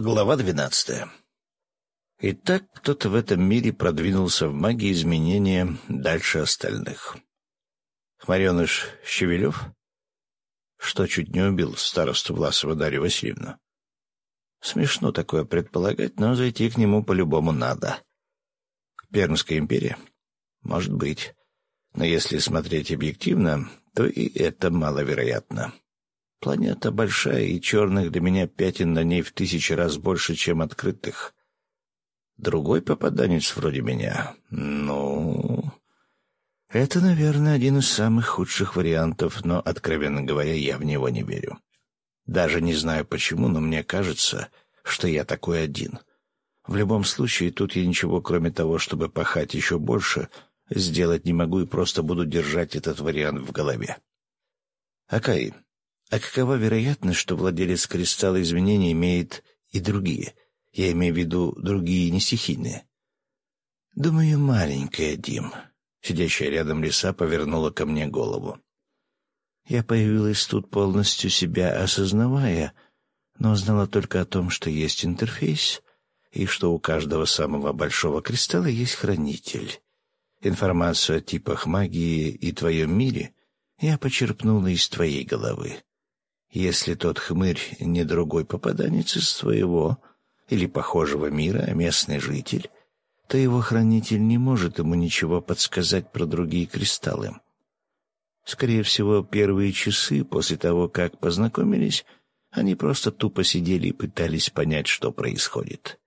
Глава двенадцатая. Итак, кто-то в этом мире продвинулся в магии изменения дальше остальных. Хмареныш Щевелев, что чуть не убил старосту Власова Дарью Васильевну. Смешно такое предполагать, но зайти к нему по-любому надо. Пермская империя? Может быть. Но если смотреть объективно, то и это маловероятно. Планета большая, и черных для меня пятен на ней в тысячи раз больше, чем открытых. Другой попаданец вроде меня. Ну... Это, наверное, один из самых худших вариантов, но, откровенно говоря, я в него не верю. Даже не знаю почему, но мне кажется, что я такой один. В любом случае, тут я ничего, кроме того, чтобы пахать еще больше, сделать не могу и просто буду держать этот вариант в голове. Акаи, а какова вероятность, что владелец кристалла изменений имеет и другие? Я имею в виду другие нестихийные. Думаю, маленькая, Дим. Сидящая рядом лиса повернула ко мне голову. Я появилась тут полностью себя осознавая, но знала только о том, что есть интерфейс и что у каждого самого большого кристалла есть хранитель. Информацию о типах магии и твоем мире я почерпнула из твоей головы. Если тот хмырь не другой попаданец из своего или похожего мира, а местный житель, то его хранитель не может ему ничего подсказать про другие кристаллы. Скорее всего, первые часы после того, как познакомились, они просто тупо сидели и пытались понять, что происходит.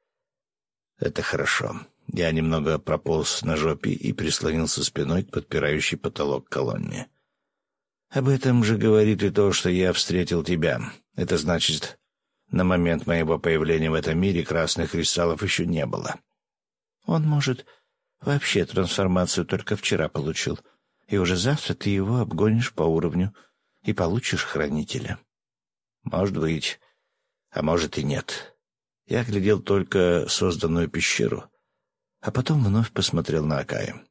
Это хорошо. Я немного прополз на жопе и прислонился спиной к подпирающей потолок колонне. Об этом же говорит и то, что я встретил тебя. Это значит, на момент моего появления в этом мире красных кристаллов еще не было. Он, может, вообще трансформацию только вчера получил, и уже завтра ты его обгонишь по уровню и получишь хранителя. Может быть, а может и нет. Я глядел только созданную пещеру, а потом вновь посмотрел на Акая.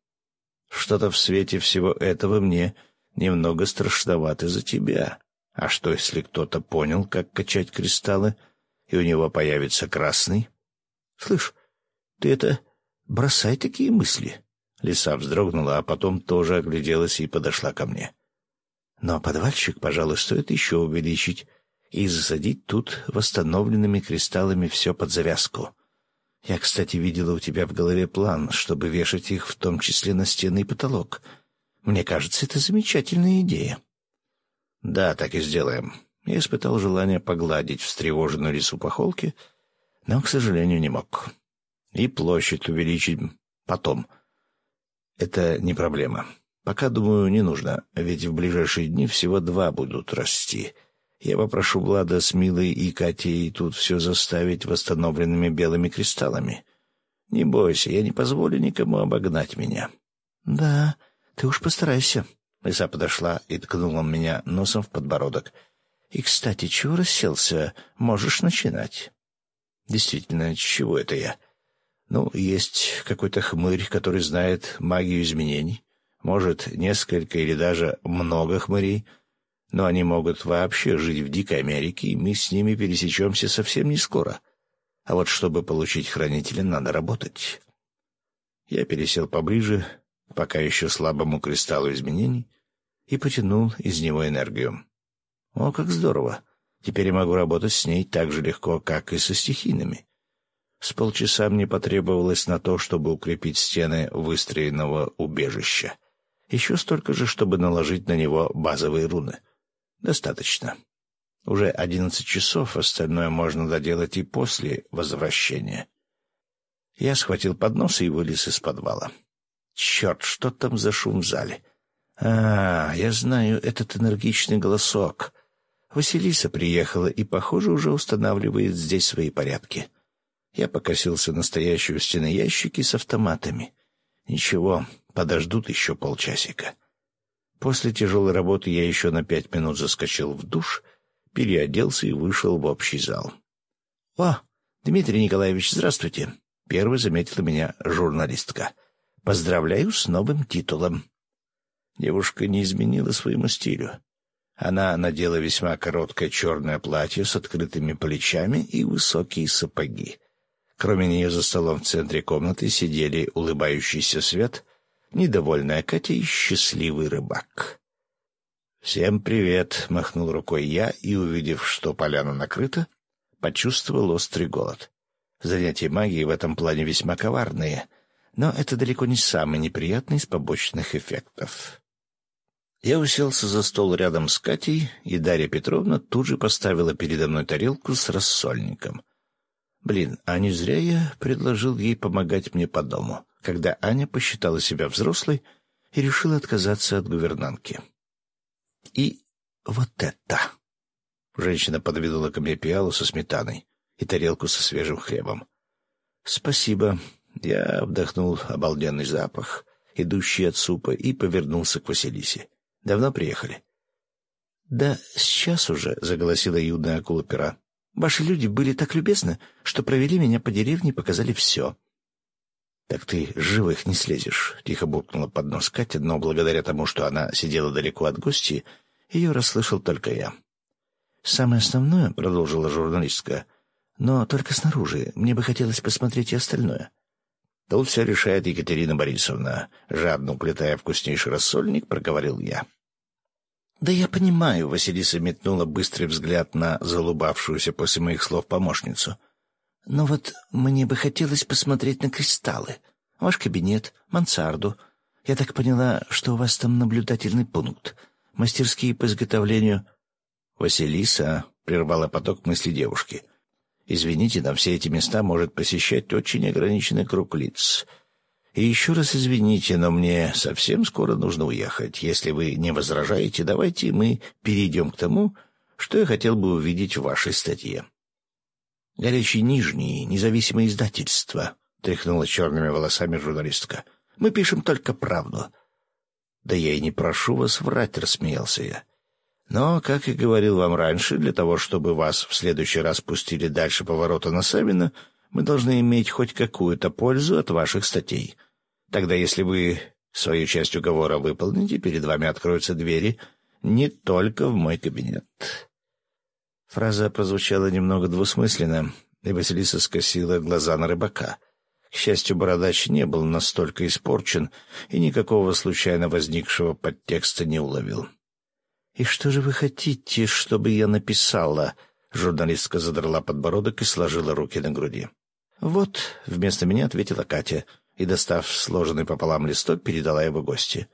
Что-то в свете всего этого мне немного страшновато за тебя. А что, если кто-то понял, как качать кристаллы, и у него появится красный? Слышь, ты это бросай такие мысли. Лиса вздрогнула, а потом тоже огляделась и подошла ко мне. Но подвальчик, пожалуй, стоит еще увеличить и засадить тут восстановленными кристаллами все под завязку. Я, кстати, видела у тебя в голове план, чтобы вешать их в том числе на стены и потолок — мне кажется, это замечательная идея. Да, так и сделаем. Я испытал желание погладить встревоженную лису по холке, но, к сожалению, не мог. И площадь увеличить потом. Это не проблема. Пока, думаю, не нужно, ведь в ближайшие дни всего два будут расти. Я попрошу Влада с Милой и Катей тут все заставить восстановленными белыми кристаллами. Не бойся, я не позволю никому обогнать меня. — Да, ты уж постарайся. Лиса подошла и ткнула меня носом в подбородок. И, кстати, чего расселся? Можешь начинать. Действительно, чего это я? Ну, есть какой-то хмырь, который знает магию изменений. Может, несколько или даже много хмырей. Но они могут вообще жить в дикой Америке, и мы с ними пересечемся совсем не скоро. А вот чтобы получить хранителя, надо работать. Я пересел поближе, пока еще слабому кристаллу изменений, и потянул из него энергию. О, как здорово! Теперь я могу работать с ней так же легко, как и со стихийными. С полчаса мне потребовалось на то, чтобы укрепить стены выстроенного убежища. Еще столько же, чтобы наложить на него базовые руны. Достаточно. Уже одиннадцать часов, остальное можно доделать и после возвращения. Я схватил поднос и вылез из подвала. Черт, что там за шум в зале? А, я знаю этот энергичный голосок. Василиса приехала и, похоже, уже устанавливает здесь свои порядки. Я покосился на стоящие у стены ящики с автоматами. Ничего, подождут еще полчасика. После тяжелой работы я еще на пять минут заскочил в душ, переоделся и вышел в общий зал. — О, Дмитрий Николаевич, здравствуйте! — первой заметила меня журналистка — Поздравляю с новым титулом. Девушка не изменила своему стилю. Она надела весьма короткое черное платье с открытыми плечами и высокие сапоги. Кроме нее за столом в центре комнаты сидели улыбающийся Свет, недовольная Катя и счастливый рыбак. «Всем привет!» — махнул рукой я и, увидев, что поляна накрыта, почувствовал острый голод. Занятия магией в этом плане весьма коварные, но это далеко не самый неприятный из побочных эффектов. Я уселся за стол рядом с Катей, и Дарья Петровна тут же поставила передо мной тарелку с рассольником. Блин, а не зря я предложил ей помогать мне по дому, когда Аня посчитала себя взрослой и решила отказаться от гувернантки. И вот это... Женщина подвинула ко мне пиалу со сметаной и тарелку со свежим хлебом. «Спасибо». Я вдохнул обалденный запах, идущий от супа, и повернулся к Василисе. Давно приехали?» «Да сейчас уже», — заголосила юная акула пера. «Ваши люди были так любезны, что провели меня по деревне и показали все». «Так ты живых не слезешь», — тихо буркнула под нос Катя, но благодаря тому, что она сидела далеко от гостей, ее расслышал только я. «Самое основное», — продолжила журналистка, — «но только снаружи. Мне бы хотелось посмотреть и остальное». «Тут все решает Екатерина Борисовна», — жадно уплетая вкуснейший рассольник, проговорил я. «Да я понимаю», — Василиса метнула быстрый взгляд на залубавшуюся после моих слов помощницу. «Но вот мне бы хотелось посмотреть на кристаллы. Ваш кабинет, мансарду. Я так поняла, что у вас там наблюдательный пункт. Мастерские по изготовлению...» «Василиса», — прервала поток мысли девушки, Извините, но все эти места может посещать очень ограниченный круг лиц. И еще раз извините, но мне совсем скоро нужно уехать. Если вы не возражаете, давайте мы перейдем к тому, что я хотел бы увидеть в вашей статье. «Горячий Нижний, независимое издательство», — тряхнула черными волосами журналистка. «Мы пишем только правду». «Да я и не прошу вас врать», — рассмеялся я. Но, как и говорил вам раньше, для того, чтобы вас в следующий раз пустили дальше поворота на Савина, мы должны иметь хоть какую-то пользу от ваших статей. Тогда, если вы свою часть уговора выполните, перед вами откроются двери не только в мой кабинет. Фраза прозвучала немного двусмысленно, и Василиса скосила глаза на рыбака. К счастью, бородач не был настолько испорчен и никакого случайно возникшего подтекста не уловил. «И что же вы хотите, чтобы я написала?» Журналистка задрала подбородок и сложила руки на груди. «Вот», — вместо меня ответила Катя и, достав сложенный пополам листок, передала его гости.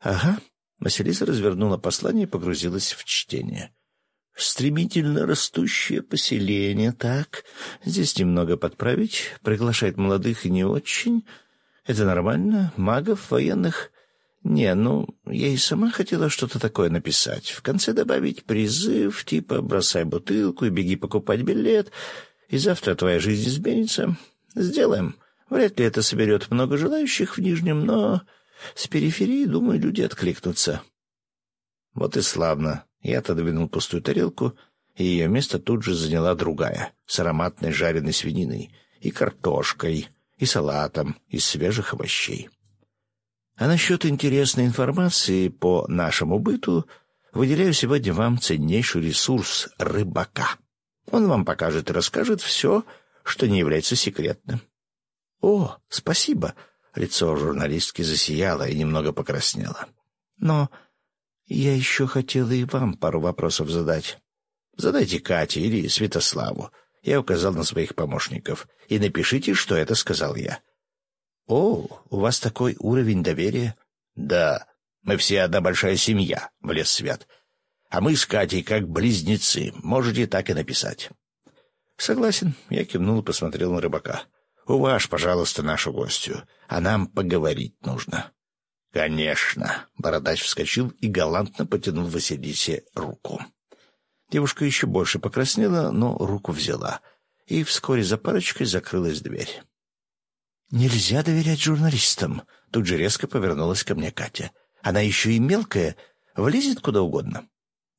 «Ага». Василиса развернула послание и погрузилась в чтение. «Стремительно растущее поселение, так. Здесь немного подправить. Приглашает молодых и не очень. Это нормально. Магов, военных. Не, ну, я и сама хотела что-то такое написать. В конце добавить призыв, типа «бросай бутылку и беги покупать билет», и завтра твоя жизнь изменится. Сделаем. Вряд ли это соберет много желающих в Нижнем, но с периферии, думаю, люди откликнутся. Вот и славно. Я отодвинул пустую тарелку, и ее место тут же заняла другая, с ароматной жареной свининой, и картошкой, и салатом из свежих овощей. А насчет интересной информации по нашему быту выделяю сегодня вам ценнейший ресурс рыбака. Он вам покажет и расскажет все, что не является секретным. — О, спасибо! — лицо журналистки засияло и немного покраснело. — Но я еще хотела и вам пару вопросов задать. — Задайте Кате или Святославу. Я указал на своих помощников. И напишите, что это сказал я. — «О, у вас такой уровень доверия?» «Да, мы все одна большая семья», — влез Свят. «А мы с Катей как близнецы, можете так и написать». «Согласен», — я кивнул и посмотрел на рыбака. «Уваж, пожалуйста, нашу гостью, а нам поговорить нужно». «Конечно», — бородач вскочил и галантно потянул Василисе руку. Девушка еще больше покраснела, но руку взяла, и вскоре за парочкой закрылась дверь. «Нельзя доверять журналистам», — тут же резко повернулась ко мне Катя. «Она еще и мелкая, влезет куда угодно».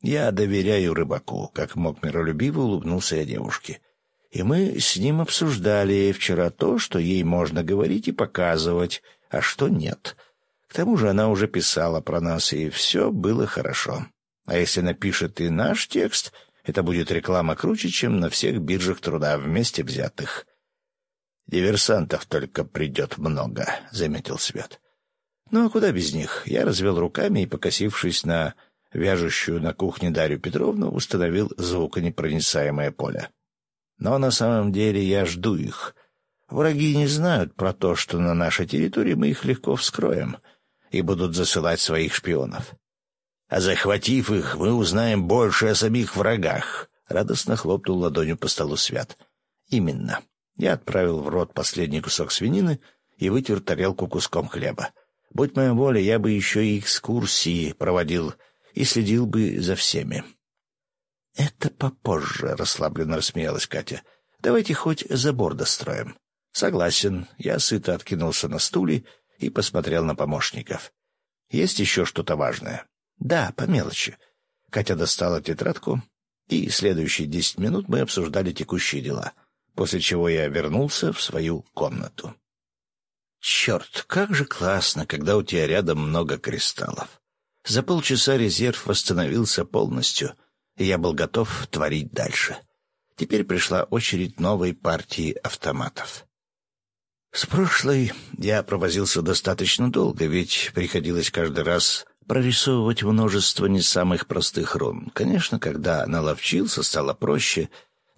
«Я доверяю рыбаку», — как мог миролюбиво улыбнулся я девушке. «И мы с ним обсуждали вчера то, что ей можно говорить и показывать, а что нет. К тому же она уже писала про нас, и все было хорошо. А если напишет и наш текст, это будет реклама круче, чем на всех биржах труда вместе взятых. «Диверсантов только придет много», — заметил Свет. «Ну а куда без них?» Я развел руками и, покосившись на вяжущую на кухне Дарью Петровну, установил звуконепроницаемое поле. Но на самом деле я жду их. Враги не знают про то, что на нашей территории мы их легко вскроем и будут засылать своих шпионов. А захватив их, мы узнаем больше о самих врагах. Радостно хлопнул ладонью по столу Свят. Именно. Я отправил в рот последний кусок свинины и вытер тарелку куском хлеба. Будь моя воля, я бы еще и экскурсии проводил и следил бы за всеми. — Это попозже, — расслабленно рассмеялась Катя. — Давайте хоть забор достроим. — Согласен. Я сыто откинулся на стуле и посмотрел на помощников. — Есть еще что-то важное? — Да, по мелочи. Катя достала тетрадку, и следующие десять минут мы обсуждали текущие дела, после чего я вернулся в свою комнату. Черт, как же классно, когда у тебя рядом много кристаллов. За полчаса резерв восстановился полностью — и я был готов творить дальше. Теперь пришла очередь новой партии автоматов. С прошлой я провозился достаточно долго, ведь приходилось каждый раз прорисовывать множество не самых простых рун. Конечно, когда наловчился, стало проще,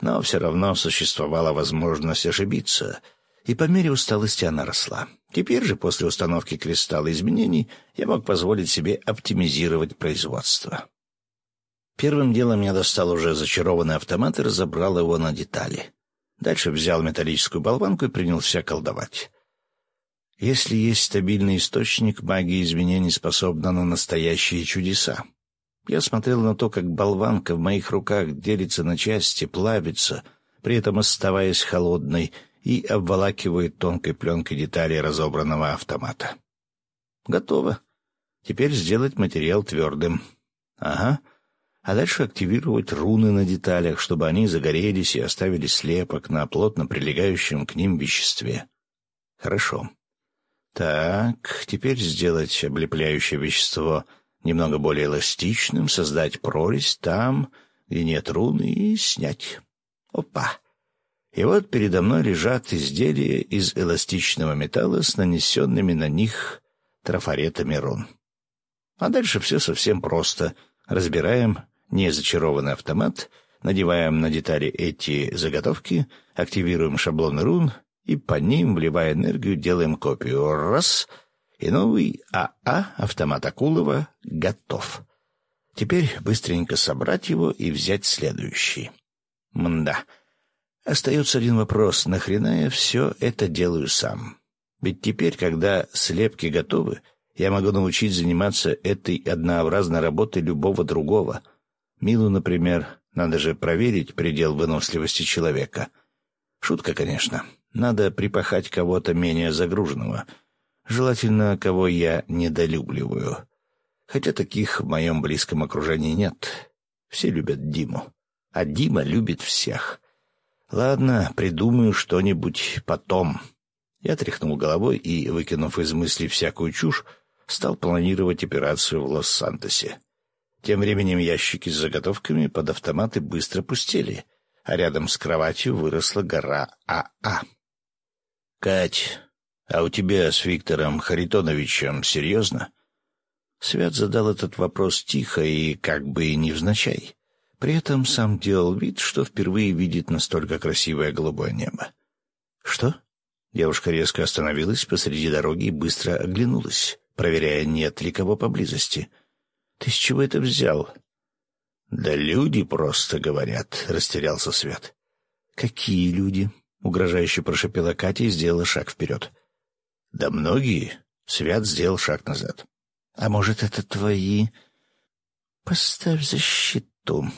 но все равно существовала возможность ошибиться, и по мере усталости она росла. Теперь же, после установки кристалла изменений, я мог позволить себе оптимизировать производство. Первым делом я достал уже зачарованный автомат и разобрал его на детали. Дальше взял металлическую болванку и принялся колдовать. Если есть стабильный источник, магия изменений способна на настоящие чудеса. Я смотрел на то, как болванка в моих руках делится на части, плавится, при этом оставаясь холодной, и обволакивает тонкой пленкой детали разобранного автомата. Готово. Теперь сделать материал твердым. Ага а дальше активировать руны на деталях, чтобы они загорелись и оставили слепок на плотно прилегающем к ним веществе. Хорошо. Так, теперь сделать облепляющее вещество немного более эластичным, создать прорезь там, где нет руны, и снять. Опа! И вот передо мной лежат изделия из эластичного металла с нанесенными на них трафаретами рун. А дальше все совсем просто. Разбираем незачарованный автомат, надеваем на детали эти заготовки, активируем шаблоны рун и по ним, вливая энергию, делаем копию. Раз — и новый АА, автомат Акулова, готов. Теперь быстренько собрать его и взять следующий. Мда. Остается один вопрос. Нахрена я все это делаю сам? Ведь теперь, когда слепки готовы, я могу научить заниматься этой однообразной работой любого другого — Милу, например, надо же проверить предел выносливости человека. Шутка, конечно. Надо припахать кого-то менее загруженного. Желательно, кого я недолюбливаю. Хотя таких в моем близком окружении нет. Все любят Диму. А Дима любит всех. Ладно, придумаю что-нибудь потом. Я тряхнул головой и, выкинув из мыслей всякую чушь, стал планировать операцию в Лос-Сантосе. Тем временем ящики с заготовками под автоматы быстро пустели, а рядом с кроватью выросла гора АА. А. «Кать, а у тебя с Виктором Харитоновичем серьезно?» Свят задал этот вопрос тихо и как бы невзначай. При этом сам делал вид, что впервые видит настолько красивое голубое небо. «Что?» Девушка резко остановилась посреди дороги и быстро оглянулась, проверяя, нет ли кого поблизости. Ты с чего это взял? Да люди просто говорят, растерялся Свят. Какие люди? Угрожающе прошепела Катя и сделала шаг вперед. Да многие. Свят сделал шаг назад. А может, это твои? Поставь защиту.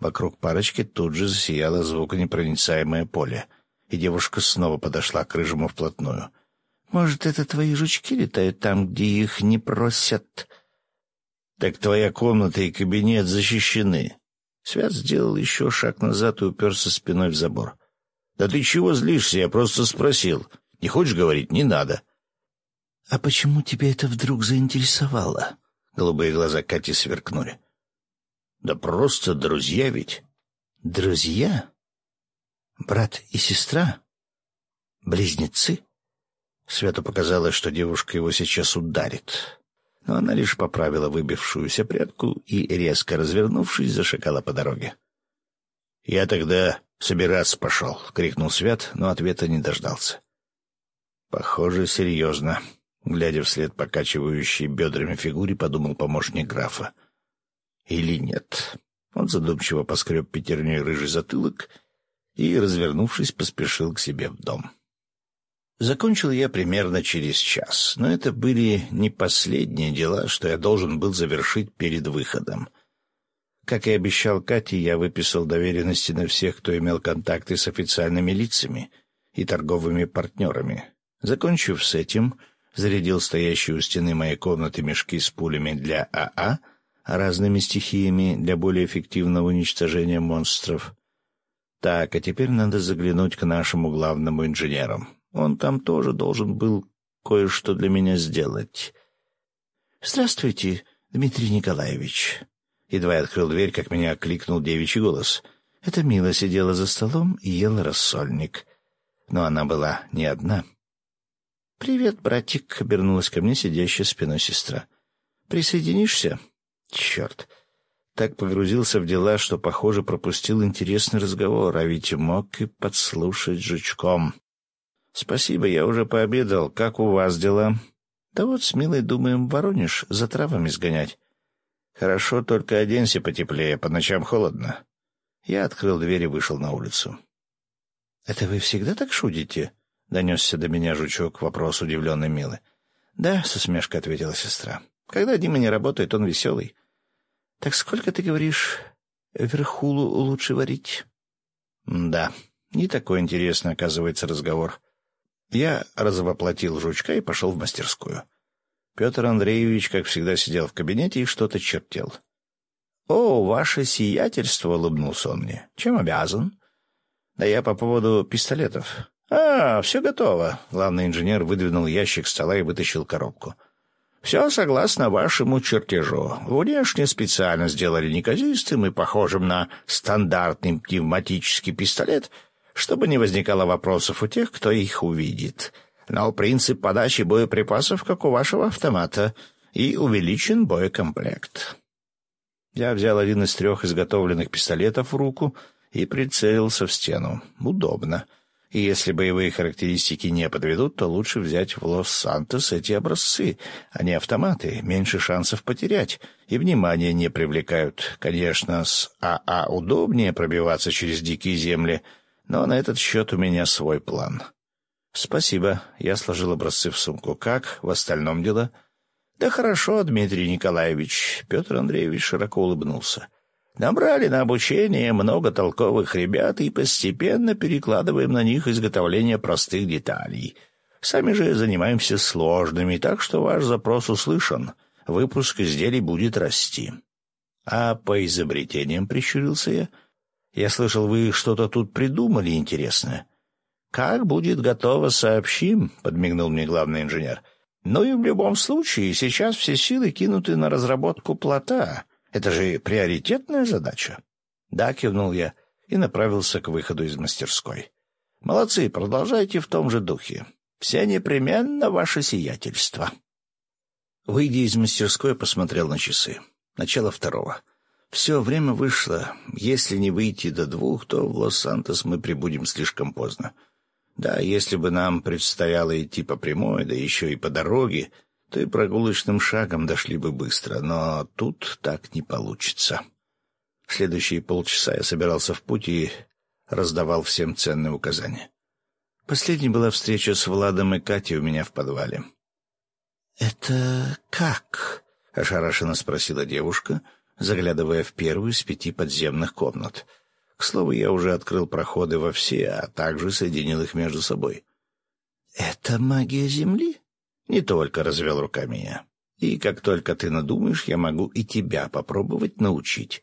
Вокруг парочки тут же засияло звуконепроницаемое поле, и девушка снова подошла к рыжему вплотную. Может, это твои жучки летают там, где их не просят? Так твоя комната и кабинет защищены. Свят сделал еще шаг назад и уперся спиной в забор. Да ты чего злишься? Я просто спросил. Не хочешь говорить? Не надо. А почему тебя это вдруг заинтересовало? Голубые глаза Кати сверкнули. Да просто друзья ведь. Друзья? Брат и сестра? Близнецы? Свету показалось, что девушка его сейчас ударит. Но она лишь поправила выбившуюся прядку и, резко развернувшись, зашагала по дороге. «Я тогда собираться пошел», — крикнул Свят, но ответа не дождался. «Похоже, серьезно», — глядя вслед покачивающей бедрами фигуре, подумал помощник графа. «Или нет?» Он задумчиво поскреб пятерней рыжий затылок и, развернувшись, поспешил к себе в дом. Закончил я примерно через час, но это были не последние дела, что я должен был завершить перед выходом. Как и обещал Кате, я выписал доверенности на всех, кто имел контакты с официальными лицами и торговыми партнерами. Закончив с этим, зарядил стоящие у стены моей комнаты мешки с пулями для АА, а разными стихиями для более эффективного уничтожения монстров. Так, а теперь надо заглянуть к нашему главному инженеру. Он там тоже должен был кое-что для меня сделать. «Здравствуйте, Дмитрий Николаевич». Едва я открыл дверь, как меня окликнул девичий голос. Это Мила сидела за столом и ела рассольник. Но она была не одна. «Привет, братик», — обернулась ко мне сидящая спиной сестра. «Присоединишься?» «Черт!» Так погрузился в дела, что, похоже, пропустил интересный разговор, а ведь мог и подслушать жучком. «Спасибо, я уже пообедал. Как у вас дела?» «Да вот с Милой думаем в Воронеж за травами сгонять». «Хорошо, только оденься потеплее, по ночам холодно». Я открыл дверь и вышел на улицу. «Это вы всегда так шутите?» — донесся до меня жучок вопрос удивленной Милы. «Да», — с усмешкой ответила сестра. «Когда Дима не работает, он веселый». «Так сколько, ты говоришь, верхулу лучше варить?» «Да, не такой интересный, оказывается, разговор». Я развоплотил жучка и пошел в мастерскую. Петр Андреевич, как всегда, сидел в кабинете и что-то чертел. — О, ваше сиятельство! — улыбнулся он мне. — Чем обязан? — Да я по поводу пистолетов. — А, все готово. Главный инженер выдвинул ящик стола и вытащил коробку. — Все согласно вашему чертежу. Внешне специально сделали неказистым и похожим на стандартный пневматический пистолет — чтобы не возникало вопросов у тех, кто их увидит. Но принцип подачи боеприпасов, как у вашего автомата, и увеличен боекомплект. Я взял один из трех изготовленных пистолетов в руку и прицелился в стену. Удобно. И если боевые характеристики не подведут, то лучше взять в Лос-Сантос эти образцы, а не автоматы, меньше шансов потерять, и внимание не привлекают. Конечно, с АА удобнее пробиваться через дикие земли — но на этот счет у меня свой план. Спасибо. Я сложил образцы в сумку. Как? В остальном дела? Да хорошо, Дмитрий Николаевич. Петр Андреевич широко улыбнулся. Набрали на обучение много толковых ребят и постепенно перекладываем на них изготовление простых деталей. Сами же занимаемся сложными, так что ваш запрос услышан. Выпуск изделий будет расти. А по изобретениям прищурился я — я слышал, вы что-то тут придумали интересное. Как будет готово, сообщим, подмигнул мне главный инженер. Ну и в любом случае, сейчас все силы кинуты на разработку плота. Это же приоритетная задача. Да, кивнул я и направился к выходу из мастерской. Молодцы, продолжайте в том же духе. Все непременно ваше сиятельство. Выйдя из мастерской, посмотрел на часы. Начало второго. Все, время вышло. Если не выйти до двух, то в Лос-Сантос мы прибудем слишком поздно. Да, если бы нам предстояло идти по прямой, да еще и по дороге, то и прогулочным шагом дошли бы быстро, но тут так не получится. Следующие полчаса я собирался в путь и раздавал всем ценные указания. Последней была встреча с Владом и Катей у меня в подвале. — Это как? — ошарашенно спросила девушка — заглядывая в первую из пяти подземных комнат. К слову, я уже открыл проходы во все, а также соединил их между собой. «Это магия Земли?» «Не только», — развел руками я. «И как только ты надумаешь, я могу и тебя попробовать научить».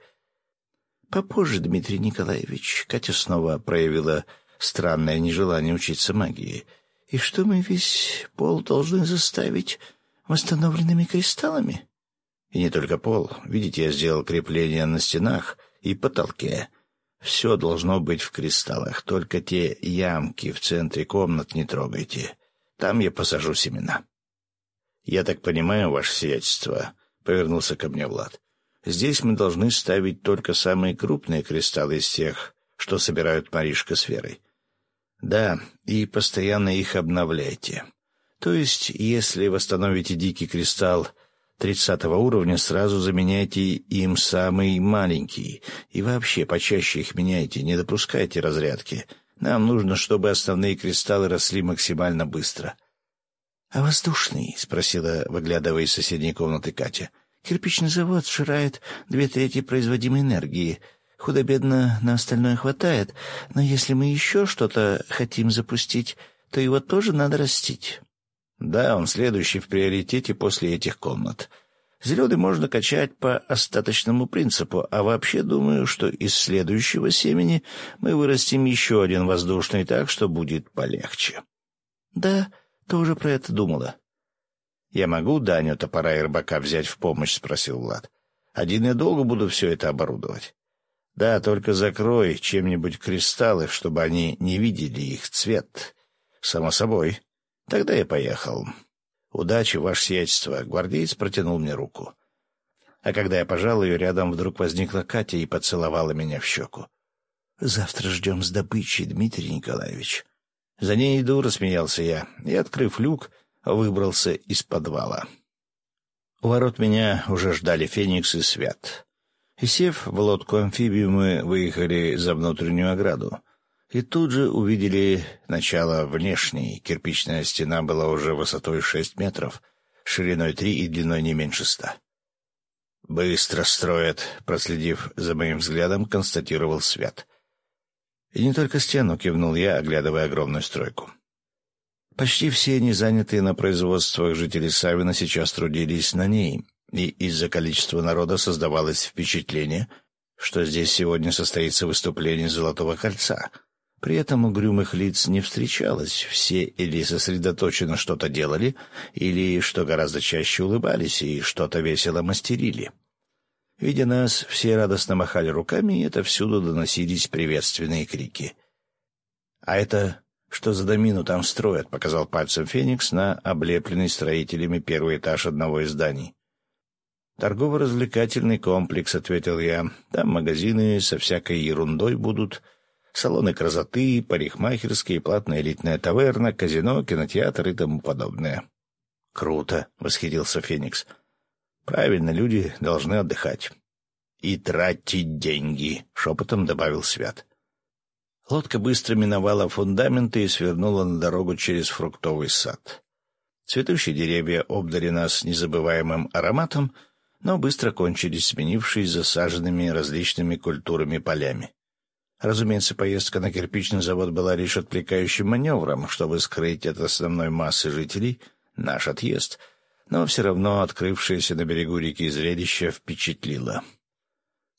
«Попозже, Дмитрий Николаевич», — Катя снова проявила странное нежелание учиться магии. «И что мы весь пол должны заставить восстановленными кристаллами?» И не только пол. Видите, я сделал крепления на стенах и потолке. Все должно быть в кристаллах, только те ямки в центре комнат не трогайте. Там я посажу семена. — Я так понимаю, ваше сиятельство, — повернулся ко мне Влад. — Здесь мы должны ставить только самые крупные кристаллы из тех, что собирают Маришка с Верой. — Да, и постоянно их обновляйте. То есть, если восстановите дикий кристалл тридцатого уровня, сразу заменяйте им самый маленький. И вообще, почаще их меняйте, не допускайте разрядки. Нам нужно, чтобы основные кристаллы росли максимально быстро. — А воздушный? — спросила, выглядывая из соседней комнаты Катя. — Кирпичный завод сжирает две трети производимой энергии. Худо-бедно на остальное хватает, но если мы еще что-то хотим запустить, то его тоже надо растить. Да, он следующий в приоритете после этих комнат. Зеленый можно качать по остаточному принципу, а вообще думаю, что из следующего семени мы вырастим еще один воздушный так, что будет полегче. Да, тоже про это думала. «Я могу Даню топора и рыбака взять в помощь?» — спросил Влад. «Один я долго буду все это оборудовать». «Да, только закрой чем-нибудь кристаллы, чтобы они не видели их цвет». «Само собой». Тогда я поехал. Удачи, ваше сиятельство. Гвардеец протянул мне руку. А когда я пожал ее, рядом вдруг возникла Катя и поцеловала меня в щеку. «Завтра ждем с добычей, Дмитрий Николаевич». «За ней иду», — рассмеялся я, и, открыв люк, выбрался из подвала. У ворот меня уже ждали Феникс и Свят. И, сев в лодку-амфибию, мы выехали за внутреннюю ограду и тут же увидели начало внешней. Кирпичная стена была уже высотой шесть метров, шириной три и длиной не меньше ста. «Быстро строят», — проследив за моим взглядом, констатировал Свят. И не только стену кивнул я, оглядывая огромную стройку. Почти все незанятые на производствах жители Савина сейчас трудились на ней, и из-за количества народа создавалось впечатление, что здесь сегодня состоится выступление Золотого Кольца — при этом угрюмых лиц не встречалось, все или сосредоточенно что-то делали, или, что гораздо чаще, улыбались и что-то весело мастерили. Видя нас, все радостно махали руками, и это всюду доносились приветственные крики. «А это что за домину там строят?» — показал пальцем Феникс на облепленный строителями первый этаж одного из зданий. «Торгово-развлекательный комплекс», — ответил я. «Там магазины со всякой ерундой будут» салоны красоты, парикмахерские, платная элитная таверна, казино, кинотеатр и тому подобное. — Круто! — восхитился Феникс. — Правильно, люди должны отдыхать. — И тратить деньги, — шепотом добавил Свят. Лодка быстро миновала фундаменты и свернула на дорогу через фруктовый сад. Цветущие деревья обдали нас незабываемым ароматом, но быстро кончились, сменившись засаженными различными культурами полями. Разумеется, поездка на кирпичный завод была лишь отвлекающим маневром, чтобы скрыть от основной массы жителей наш отъезд, но все равно открывшееся на берегу реки зрелище впечатлило.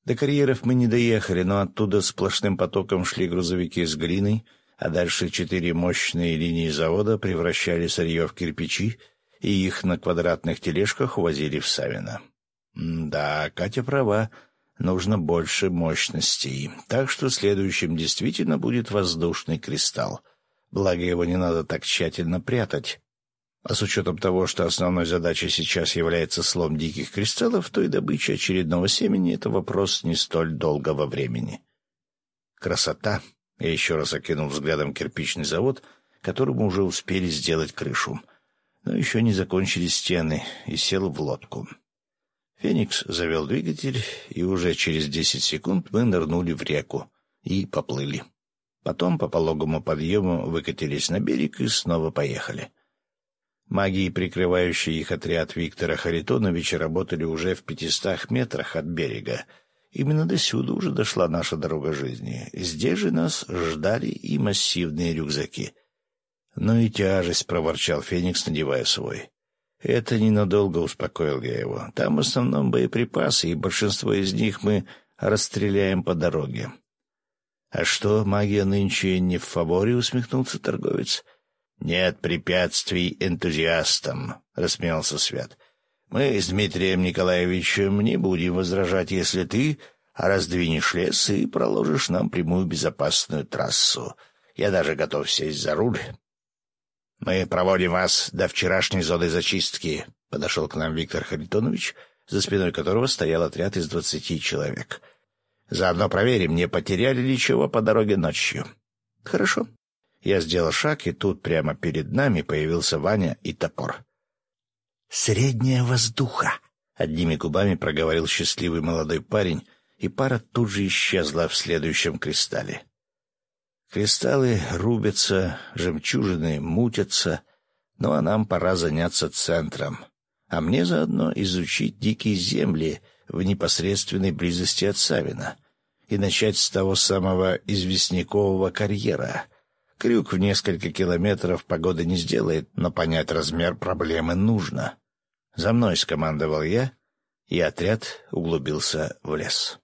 До карьеров мы не доехали, но оттуда сплошным потоком шли грузовики с глиной, а дальше четыре мощные линии завода превращали сырье в кирпичи, и их на квадратных тележках увозили в Савино. Да, Катя права — нужно больше мощностей, так что следующим действительно будет воздушный кристалл. Благо его не надо так тщательно прятать. А с учетом того, что основной задачей сейчас является слом диких кристаллов, то и добыча очередного семени — это вопрос не столь долгого времени. Красота! Я еще раз окинул взглядом кирпичный завод, которому уже успели сделать крышу. Но еще не закончили стены, и сел в лодку. Феникс завел двигатель, и уже через десять секунд мы нырнули в реку и поплыли. Потом по пологому подъему выкатились на берег и снова поехали. Магии, прикрывающие их отряд Виктора Харитоновича, работали уже в пятистах метрах от берега. Именно до сюда уже дошла наша дорога жизни. Здесь же нас ждали и массивные рюкзаки. — Ну и тяжесть, — проворчал Феникс, надевая свой. Это ненадолго успокоил я его. Там в основном боеприпасы, и большинство из них мы расстреляем по дороге. — А что, магия нынче не в фаворе? — усмехнулся торговец. — Нет препятствий энтузиастам, — рассмеялся Свят. — Мы с Дмитрием Николаевичем не будем возражать, если ты раздвинешь лес и проложишь нам прямую безопасную трассу. Я даже готов сесть за руль. Мы проводим вас до вчерашней зоны зачистки, — подошел к нам Виктор Харитонович, за спиной которого стоял отряд из двадцати человек. Заодно проверим, не потеряли ли чего по дороге ночью. Хорошо. Я сделал шаг, и тут прямо перед нами появился Ваня и топор. «Средняя воздуха!» — одними губами проговорил счастливый молодой парень, и пара тут же исчезла в следующем кристалле. Кристаллы рубятся, жемчужины мутятся, ну а нам пора заняться центром, а мне заодно изучить дикие земли в непосредственной близости от Савина и начать с того самого известнякового карьера. Крюк в несколько километров погоды не сделает, но понять размер проблемы нужно. «За мной!» — скомандовал я, и отряд углубился в лес.